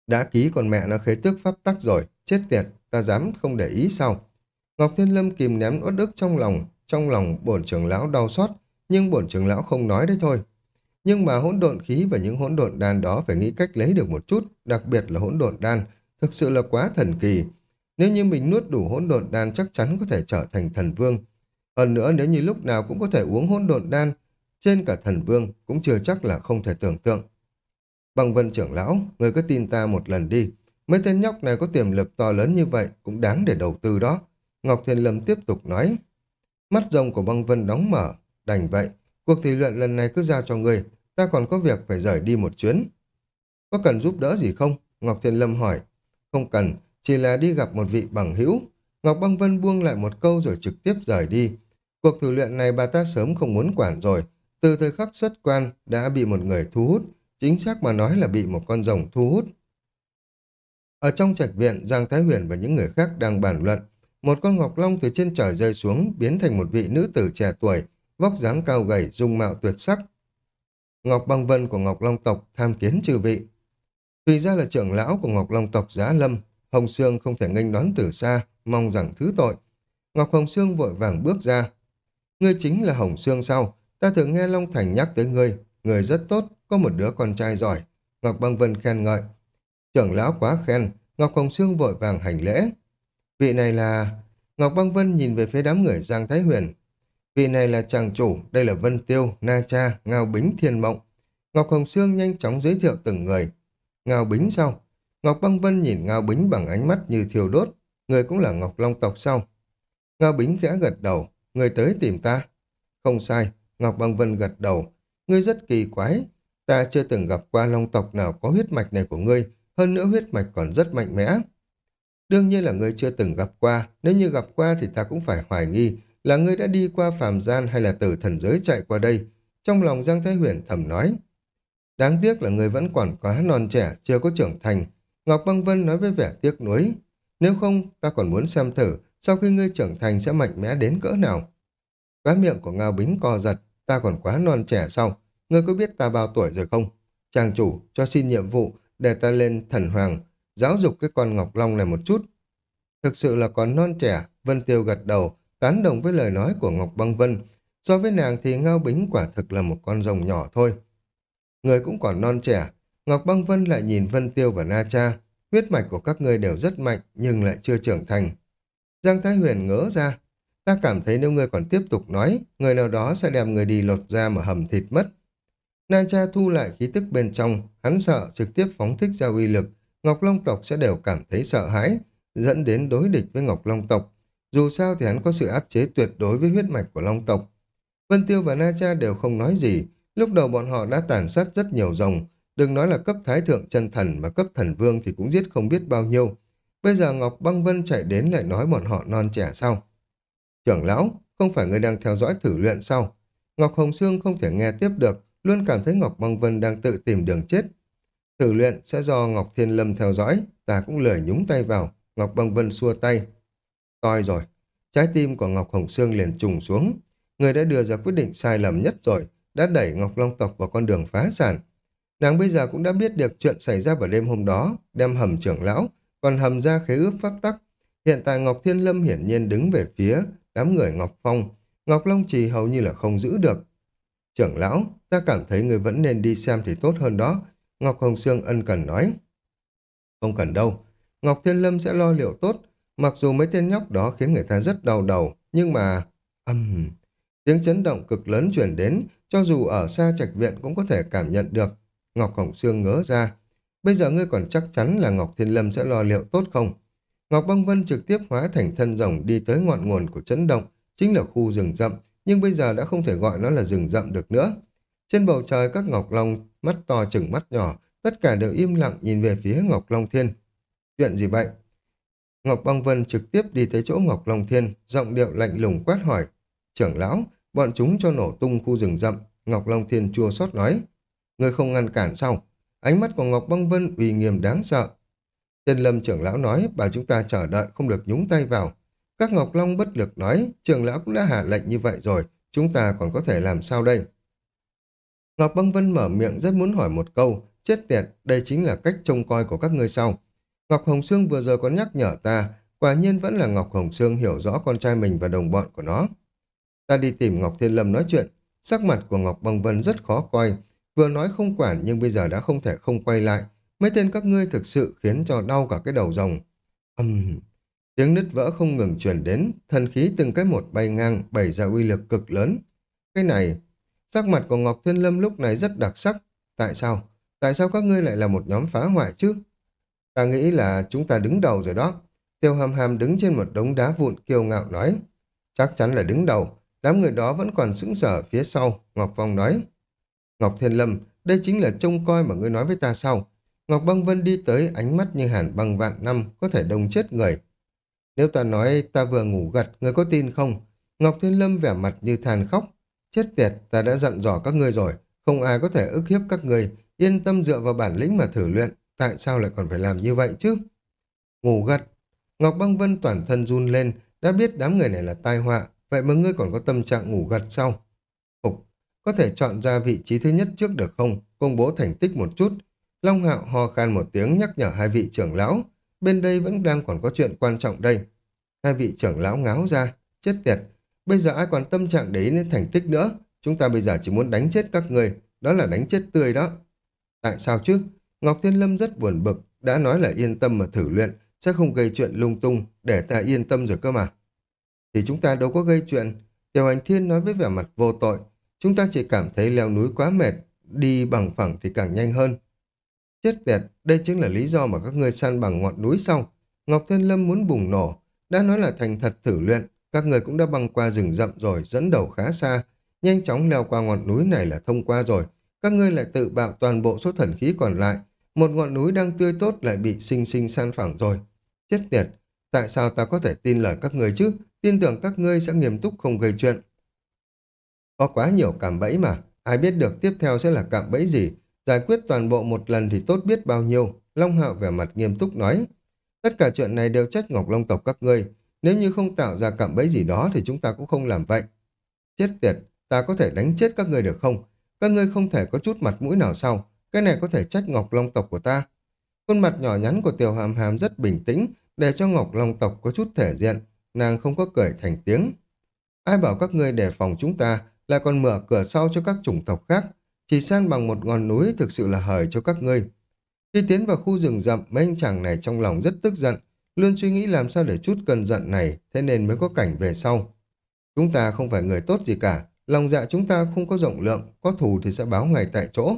S1: Đã ký con mẹ nó khế tước pháp tắc rồi, chết tiệt, ta dám không để ý sao? Ngọc Thiên Lâm kìm ném uất ức trong lòng, trong lòng bổn trưởng lão đau xót, nhưng bổn trưởng lão không nói đấy thôi. Nhưng mà hỗn độn khí và những hỗn độn đan đó phải nghĩ cách lấy được một chút, đặc biệt là hỗn độn đan, thực sự là quá thần kỳ. Nếu như mình nuốt đủ hỗn độn đan chắc chắn có thể trở thành thần vương. Hơn nữa nếu như lúc nào cũng có thể uống hỗn độn đan, trên cả thần vương cũng chưa chắc là không thể tưởng tượng. Bằng vân trưởng lão, người cứ tin ta một lần đi. Mấy tên nhóc này có tiềm lực to lớn như vậy cũng đáng để đầu tư đó. Ngọc Thiên Lâm tiếp tục nói. Mắt rồng của băng vân đóng mở, đành vậy, Cuộc thi luyện lần này cứ giao cho người, ta còn có việc phải rời đi một chuyến. Có cần giúp đỡ gì không? Ngọc Thiên Lâm hỏi. Không cần, chỉ là đi gặp một vị bằng hữu. Ngọc Băng Vân buông lại một câu rồi trực tiếp rời đi. Cuộc thử luyện này bà ta sớm không muốn quản rồi. Từ thời khắc xuất quan đã bị một người thu hút, chính xác mà nói là bị một con rồng thu hút. Ở trong trạch viện, Giang Thái Huyền và những người khác đang bàn luận. Một con ngọc long từ trên trời rơi xuống, biến thành một vị nữ tử trẻ tuổi, vóc dáng cao gầy, dung mạo tuyệt sắc. Ngọc Băng Vân của Ngọc Long tộc tham kiến chư vị. tuy ra là trưởng lão của Ngọc Long tộc Giá Lâm, Hồng Sương không thể nghênh đón từ xa, mong rằng thứ tội. Ngọc Hồng Sương vội vàng bước ra. Ngươi chính là Hồng Sương sao? Ta thường nghe Long Thành nhắc tới ngươi, người rất tốt, có một đứa con trai giỏi. Ngọc Băng Vân khen ngợi. Trưởng lão quá khen, Ngọc Hồng Sương vội vàng hành lễ. Vị này là... Ngọc Băng Vân nhìn về phía đám người Giang Thái Huyền. Vị này là chàng chủ, đây là Vân Tiêu, Na Cha, Ngao Bính, Thiên Mộng. Ngọc Hồng Sương nhanh chóng giới thiệu từng người. Ngao Bính sao? Ngọc Băng Vân nhìn Ngao Bính bằng ánh mắt như thiêu đốt. Người cũng là Ngọc Long tộc sao? Ngao Bính khẽ gật đầu. Người tới tìm ta. Không sai, Ngọc Băng Vân gật đầu. Ngươi rất kỳ quái. Ta chưa từng gặp qua Long tộc nào có huyết mạch này của ngươi. Hơn nữa huyết mạch còn rất mạnh mẽ. Đương nhiên là ngươi chưa từng gặp qua. Nếu như gặp qua thì ta cũng phải hoài nghi là ngươi đã đi qua phàm gian hay là từ thần giới chạy qua đây. Trong lòng Giang Thái Huyền thầm nói. Đáng tiếc là ngươi vẫn còn quá non trẻ, chưa có trưởng thành. Ngọc Băng Vân nói với vẻ tiếc nuối. Nếu không, ta còn muốn xem thử sau khi ngươi trưởng thành sẽ mạnh mẽ đến cỡ nào. Quá miệng của Ngao Bính co giật, ta còn quá non trẻ sau, Ngươi có biết ta bao tuổi rồi không? Chàng chủ cho xin nhiệm vụ để ta lên thần hoàng, giáo dục cái con Ngọc Long này một chút. Thực sự là còn non trẻ, Vân Tiêu gật đầu, tán đồng với lời nói của Ngọc Băng Vân. So với nàng thì Ngao Bính quả thực là một con rồng nhỏ thôi. Người cũng còn non trẻ, Ngọc Băng Vân lại nhìn Vân Tiêu và Na Cha. Huyết mạch của các ngươi đều rất mạnh nhưng lại chưa trưởng thành. Giang Thái Huyền ngỡ ra. Ta cảm thấy nếu ngươi còn tiếp tục nói, người nào đó sẽ đem người đi lột ra mà hầm thịt mất. Nan Cha thu lại khí tức bên trong, hắn sợ trực tiếp phóng thích ra uy lực. Ngọc Long tộc sẽ đều cảm thấy sợ hãi, dẫn đến đối địch với Ngọc Long tộc. Dù sao thì hắn có sự áp chế tuyệt đối với huyết mạch của Long tộc. Vân Tiêu và Na Cha đều không nói gì, lúc đầu bọn họ đã tàn sát rất nhiều rồng, đừng nói là cấp thái thượng chân thần mà cấp thần vương thì cũng giết không biết bao nhiêu. Bây giờ Ngọc Băng Vân chạy đến lại nói bọn họ non trẻ sao? Trưởng lão, không phải người đang theo dõi thử luyện sao? Ngọc Hồng Sương không thể nghe tiếp được, luôn cảm thấy Ngọc Băng Vân đang tự tìm đường chết. Thử luyện sẽ do Ngọc Thiên Lâm theo dõi, ta cũng lười nhúng tay vào. Ngọc Băng Vân xua tay. Toi rồi, trái tim của Ngọc Hồng Sương liền trùng xuống. Người đã đưa ra quyết định sai lầm nhất rồi, đã đẩy Ngọc Long tộc vào con đường phá sản. Nàng bây giờ cũng đã biết được chuyện xảy ra vào đêm hôm đó, đem hầm trưởng lão, còn hầm ra khế ước pháp tắc. Hiện tại Ngọc Thiên Lâm hiển nhiên đứng về phía đám người Ngọc Phong. Ngọc Long Trì hầu như là không giữ được. Trưởng lão, ta cảm thấy người vẫn nên đi xem thì tốt hơn đó. Ngọc Hồng Sương ân cần nói. Không cần đâu. Ngọc Thiên Lâm sẽ lo liệu tốt. Mặc dù mấy tên nhóc đó khiến người ta rất đau đầu, nhưng mà... Âm... Uhm, tiếng chấn động cực lớn chuyển đến, cho dù ở xa trạch viện cũng có thể cảm nhận được. Ngọc Hồng Sương ngớ ra. Bây giờ ngươi còn chắc chắn là Ngọc Thiên Lâm sẽ lo liệu tốt không? Ngọc Băng Vân trực tiếp hóa thành thân rồng đi tới ngọn nguồn của chấn động, chính là khu rừng rậm, nhưng bây giờ đã không thể gọi nó là rừng rậm được nữa. Trên bầu trời các Ngọc Long, mắt to chừng mắt nhỏ, tất cả đều im lặng nhìn về phía Ngọc Long Thiên. Chuyện gì vậy? Ngọc Băng Vân trực tiếp đi tới chỗ Ngọc Long Thiên, giọng điệu lạnh lùng quát hỏi. Trưởng lão, bọn chúng cho nổ tung khu rừng rậm. Ngọc Long Thiên chua xót nói. Người không ngăn cản sao? Ánh mắt của Ngọc Băng Vân uy nghiêm đáng sợ. Tên lâm trưởng lão nói, bảo chúng ta chờ đợi không được nhúng tay vào. Các Ngọc Long bất lực nói, trưởng lão cũng đã hạ lệnh như vậy rồi, chúng ta còn có thể làm sao đây? Ngọc Băng Vân mở miệng rất muốn hỏi một câu, chết tiệt, đây chính là cách trông coi của các ngươi sau. Ngọc Hồng Sương vừa rồi có nhắc nhở ta, quả nhiên vẫn là Ngọc Hồng Sương hiểu rõ con trai mình và đồng bọn của nó. Ta đi tìm Ngọc Thiên Lâm nói chuyện, sắc mặt của Ngọc Băng Vân rất khó coi, vừa nói không quản nhưng bây giờ đã không thể không quay lại. Mấy tên các ngươi thực sự khiến cho đau cả cái đầu rồng. Âm... Uhm. Tiếng nứt vỡ không ngừng truyền đến, thần khí từng cái một bay ngang, bày ra uy lực cực lớn. Cái này, sắc mặt của Ngọc Thiên Lâm lúc này rất đặc sắc. Tại sao? Tại sao các ngươi lại là một nhóm phá hoại chứ? Ta nghĩ là chúng ta đứng đầu rồi đó. Tiêu hàm hàm đứng trên một đống đá vụn kiêu ngạo nói. Chắc chắn là đứng đầu. Đám người đó vẫn còn sững sờ phía sau. Ngọc Phong nói. Ngọc Thiên Lâm, đây chính là trông coi mà ngươi nói với ta sau. Ngọc Băng Vân đi tới ánh mắt như hàn băng vạn năm, có thể đông chết người. Nếu ta nói ta vừa ngủ gật, ngươi có tin không? Ngọc Thiên Lâm vẻ mặt như than khóc. Chết tiệt, ta đã dặn dò các ngươi rồi. Không ai có thể ức hiếp các ngươi. Yên tâm dựa vào bản lĩnh mà thử luyện. Tại sao lại còn phải làm như vậy chứ? Ngủ gật. Ngọc Băng Vân toàn thân run lên, đã biết đám người này là tai họa. Vậy mà ngươi còn có tâm trạng ngủ gật sao? Có thể chọn ra vị trí thứ nhất trước được không, công bố thành tích một chút. Long Hạo ho khan một tiếng nhắc nhở hai vị trưởng lão, bên đây vẫn đang còn có chuyện quan trọng đây. Hai vị trưởng lão ngáo ra, chết tiệt, bây giờ ai còn tâm trạng để ý đến thành tích nữa, chúng ta bây giờ chỉ muốn đánh chết các người, đó là đánh chết tươi đó. Tại sao chứ? Ngọc Thiên Lâm rất buồn bực, đã nói là yên tâm mà thử luyện, sẽ không gây chuyện lung tung, để ta yên tâm rồi cơ mà. Thì chúng ta đâu có gây chuyện, Tiểu Hành Thiên nói với vẻ mặt vô tội, chúng ta chỉ cảm thấy leo núi quá mệt, đi bằng phẳng thì càng nhanh hơn. Chết tiệt, đây chính là lý do mà các ngươi săn bằng ngọn núi sau. Ngọc Thiên Lâm muốn bùng nổ, đã nói là thành thật thử luyện, các người cũng đã băng qua rừng rậm rồi, dẫn đầu khá xa, nhanh chóng leo qua ngọn núi này là thông qua rồi. Các ngươi lại tự bạo toàn bộ số thần khí còn lại, một ngọn núi đang tươi tốt lại bị sinh sinh san phẳng rồi. Chết tiệt, tại sao ta có thể tin lời các ngươi chứ? Tin tưởng các ngươi sẽ nghiêm túc không gây chuyện. Có quá nhiều cảm bẫy mà, ai biết được tiếp theo sẽ là cảm bẫy gì, giải quyết toàn bộ một lần thì tốt biết bao nhiêu. Long Hạo vẻ mặt nghiêm túc nói. Tất cả chuyện này đều trách Ngọc Long tộc các ngươi. Nếu như không tạo ra cạm bẫy gì đó thì chúng ta cũng không làm vậy. Chết tiệt, ta có thể đánh chết các ngươi được không? Các ngươi không thể có chút mặt mũi nào sau. Cái này có thể trách Ngọc Long tộc của ta. Khuôn mặt nhỏ nhắn của Tiểu Hàm Hàm rất bình tĩnh, để cho Ngọc Long tộc có chút thể diện. Nàng không có cười thành tiếng. Ai bảo các ngươi đề phòng chúng ta, lại còn mở cửa sau cho các chủng tộc khác. Chỉ san bằng một ngọn núi thực sự là hời cho các ngươi. Khi tiến vào khu rừng rậm, mấy anh chàng này trong lòng rất tức giận, luôn suy nghĩ làm sao để chút cơn giận này, thế nên mới có cảnh về sau. Chúng ta không phải người tốt gì cả, lòng dạ chúng ta không có rộng lượng, có thù thì sẽ báo ngay tại chỗ.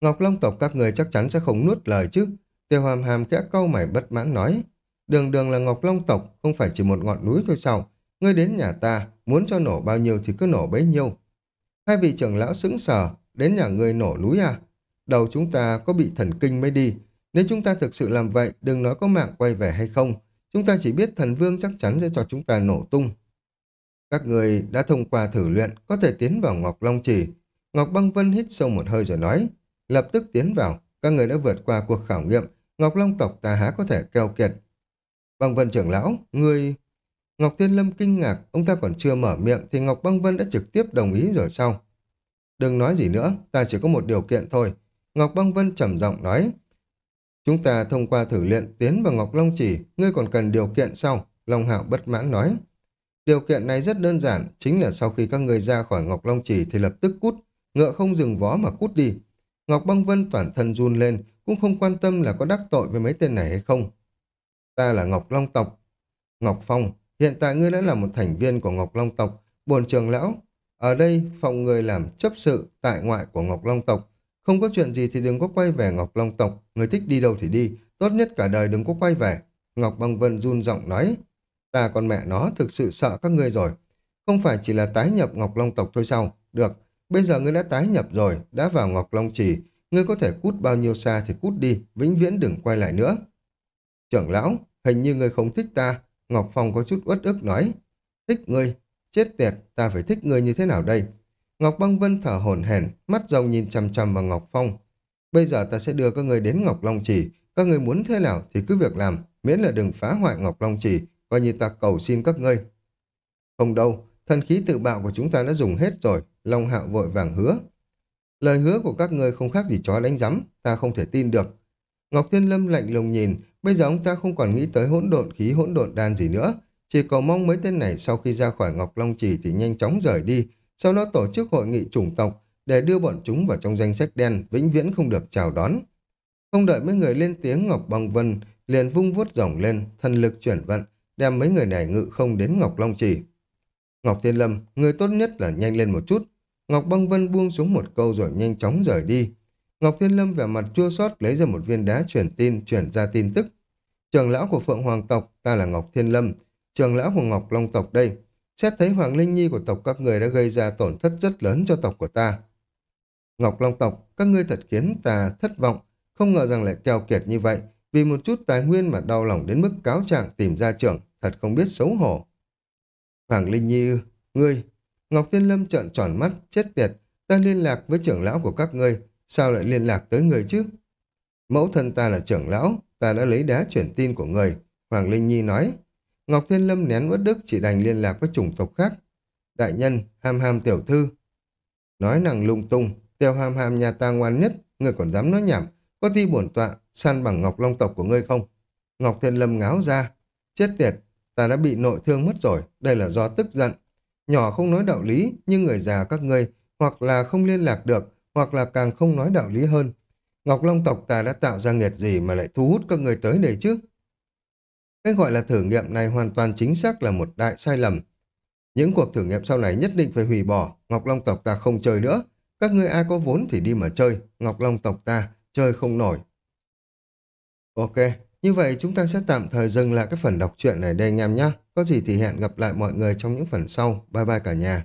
S1: Ngọc Long tộc các người chắc chắn sẽ không nuốt lời chứ. Tiêu hàm hàm kẽ câu mày bất mãn nói. Đường đường là Ngọc Long tộc, không phải chỉ một ngọn núi thôi sao. Ngươi đến nhà ta, muốn cho nổ bao nhiêu thì cứ nổ bấy nhiêu. Hai vị trưởng lão sững sờ, đến nhà ngươi nổ núi à? Đầu chúng ta có bị thần kinh mới đi. Nếu chúng ta thực sự làm vậy, đừng nói có mạng quay về hay không. Chúng ta chỉ biết thần vương chắc chắn sẽ cho chúng ta nổ tung. Các người đã thông qua thử luyện, có thể tiến vào Ngọc Long Chỉ. Ngọc Băng Vân hít sâu một hơi rồi nói, lập tức tiến vào, các người đã vượt qua cuộc khảo nghiệm, Ngọc Long tộc ta há có thể keo kiệt. Băng Vân trưởng lão, người... Ngọc Thiên Lâm kinh ngạc, ông ta còn chưa mở miệng thì Ngọc Băng Vân đã trực tiếp đồng ý rồi sao? Đừng nói gì nữa, ta chỉ có một điều kiện thôi. Ngọc Băng Vân trầm giọng nói. Chúng ta thông qua thử luyện tiến vào Ngọc Long Chỉ, ngươi còn cần điều kiện sau. Long Hạo bất mãn nói. Điều kiện này rất đơn giản, chính là sau khi các ngươi ra khỏi Ngọc Long Chỉ thì lập tức cút, ngựa không dừng vó mà cút đi. Ngọc Băng Vân toàn thân run lên, cũng không quan tâm là có đắc tội với mấy tên này hay không. Ta là Ngọc Long tộc. Ngọc Phong, hiện tại ngươi đã là một thành viên của Ngọc Long tộc, bồn trường lão. Ở đây, phòng người làm chấp sự tại ngoại của Ngọc Long tộc. Không có chuyện gì thì đừng có quay về Ngọc Long tộc, người thích đi đâu thì đi, tốt nhất cả đời đừng có quay về. Ngọc Băng Vân run giọng nói, ta con mẹ nó thực sự sợ các ngươi rồi. Không phải chỉ là tái nhập Ngọc Long tộc thôi sao? Được, bây giờ ngươi đã tái nhập rồi, đã vào Ngọc Long Trì, ngươi có thể cút bao nhiêu xa thì cút đi, vĩnh viễn đừng quay lại nữa. Trưởng lão, hình như ngươi không thích ta, Ngọc Phong có chút uất ức nói. Thích ngươi, chết tiệt, ta phải thích ngươi như thế nào đây? Ngọc Băng Vân thở hổn hển, mắt rồng nhìn chằm chằm vào Ngọc Phong. Bây giờ ta sẽ đưa các người đến Ngọc Long Chỉ, các người muốn thế nào thì cứ việc làm, miễn là đừng phá hoại Ngọc Long Chỉ coi như ta cầu xin các ngươi. Không đâu, thần khí tự bạo của chúng ta đã dùng hết rồi, Long Hạo vội vàng hứa. Lời hứa của các ngươi không khác gì chó đánh rắm, ta không thể tin được. Ngọc Thiên Lâm lạnh lùng nhìn, bây giờ ông ta không còn nghĩ tới hỗn độn khí hỗn độn đan gì nữa, chỉ cầu mong mấy tên này sau khi ra khỏi Ngọc Long Trì thì nhanh chóng rời đi, sau đó tổ chức hội nghị chủng tộc để đưa bọn chúng vào trong danh sách đen vĩnh viễn không được chào đón. Không đợi mấy người lên tiếng Ngọc Băng Vân liền vung vuốt rồng lên, thần lực chuyển vận, đem mấy người này ngự không đến Ngọc Long Trì. Ngọc Thiên Lâm, người tốt nhất là nhanh lên một chút. Ngọc Băng Vân buông xuống một câu rồi nhanh chóng rời đi. Ngọc Thiên Lâm vẻ mặt chua xót lấy ra một viên đá truyền tin, chuyển ra tin tức. Trường lão của Phượng Hoàng tộc, ta là Ngọc Thiên Lâm. Trường lão của Ngọc Long tộc đây, Xét thấy Hoàng Linh Nhi của tộc các người đã gây ra tổn thất rất lớn cho tộc của ta. Ngọc Long tộc, các ngươi thật khiến ta thất vọng, không ngờ rằng lại keo kiệt như vậy, vì một chút tài nguyên mà đau lòng đến mức cáo trạng tìm ra trưởng, thật không biết xấu hổ. Hoàng Linh Nhi, ngươi, Ngọc Thiên Lâm trợn tròn mắt, chết tiệt, ta liên lạc với trưởng lão của các ngươi, sao lại liên lạc tới người chứ? Mẫu thân ta là trưởng lão, ta đã lấy đá chuyển tin của người, Hoàng Linh Nhi nói. Ngọc Thiên Lâm nén uất đức chỉ đành liên lạc với chủng tộc khác. Đại nhân, ham ham tiểu thư. Nói nàng lung tung, tiêu hàm hàm nhà ta ngoan nhất, người còn dám nói nhảm, có thi bổn tọa, săn bằng ngọc long tộc của ngươi không? Ngọc Thiên Lâm ngáo ra, chết tiệt, ta đã bị nội thương mất rồi, đây là do tức giận. Nhỏ không nói đạo lý, nhưng người già các ngươi hoặc là không liên lạc được, hoặc là càng không nói đạo lý hơn. Ngọc Long tộc ta đã tạo ra nghiệt gì mà lại thu hút các người tới đây chứ? Cái gọi là thử nghiệm này hoàn toàn chính xác là một đại sai lầm. Những cuộc thử nghiệm sau này nhất định phải hủy bỏ, Ngọc Long tộc ta không chơi nữa. Các ngươi ai có vốn thì đi mà chơi, Ngọc Long tộc ta chơi không nổi. Ok, như vậy chúng ta sẽ tạm thời dừng lại cái phần đọc truyện này đây anh em nhé. Có gì thì hẹn gặp lại mọi người trong những phần sau. Bye bye cả nhà.